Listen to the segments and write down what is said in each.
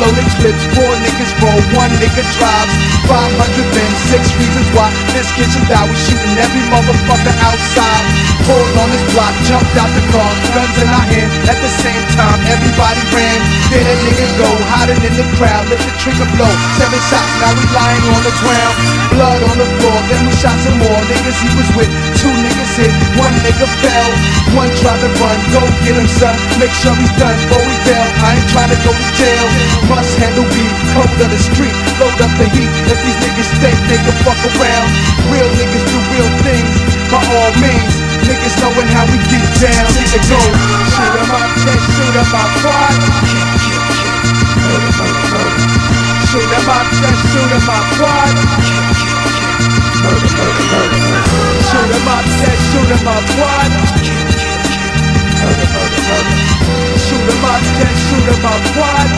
loaded clips, four niggas roll, one nigga drives. 500 men, six reasons why this should die. We shooting every motherfucker outside. Pulled on his block, jumped out the car, guns in our hand. At the same time, everybody ran. Then a nigga go, hiding in the crowd, let the trigger blow. Seven shots, now we lying on the ground. Blood on the floor, then we shot some more niggas he was with. Two niggas hit, one nigga fell. One tried to run, go get him, son. Make sure he's done before we bail. I ain't trying to go to jail. Must handle beef, cold of the street, load up the heat. If these niggas think they can fuck around, real niggas do real things. By all means, niggas knowing how we get down. Nigga go, shoot 'em up, chest, shoot 'em up, quad. Quad.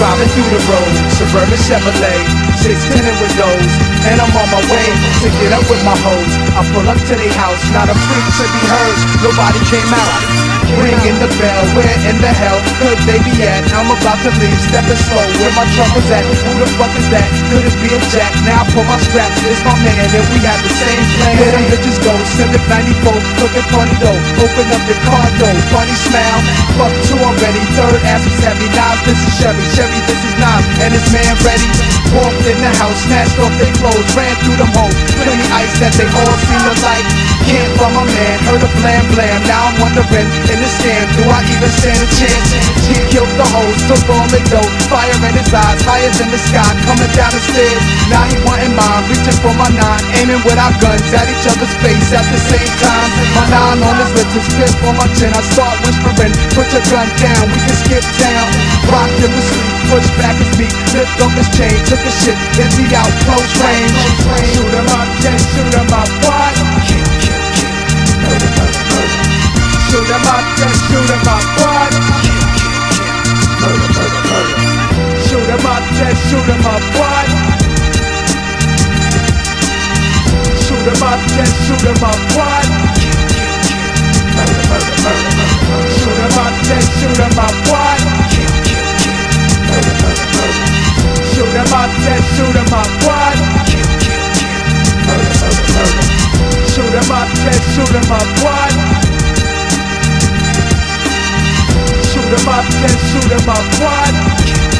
Driving through the road, suburban Chevrolet, 610 windows, and I'm on my way to get up with my hoes. I pull up to their house, not a freak to be heard. Nobody came out. Ringing the bell, where in the hell could they be at? I'm about to leave, stepping slow, where my truck was at. Who the fuck is that? Could it be a jack? Now I pull my strap, it's my man, and we have the same plan. Bitches go, Civic 94, looking funny though. Open up your car door, funny smile. Fuck two already, third ass was heavy. Nas, this is Chevy, Chevy, this is Nas, and this man ready. Walked in the house, snatched off their clothes, ran through them hoes. Plenty ice that they all seem to like. Can't a blam blam. Now I'm wondering, in the scam, do I even stand a chance? He killed the hoes, took all the dough. Fire in his eyes, higher than the sky, coming down the stairs. Now he wanting mine, reaching for my nine, aiming with our guns at each other's face at the same time. My nine on his lips, his fifth on my chin. I start whispering, put your gun down, we can skip town. Rock him to sleep, push back his feet, lift up his chain, took a shit, empty out, close range. Shoot him up, just shoot him up, what? Shoot him up, just shoot him up, what? Shoot him up, just shoot him up, what? Shoot him up, just shoot him up, what? Shoot him up, just shoot him up, what? Shoot him up, just shoot him up, what?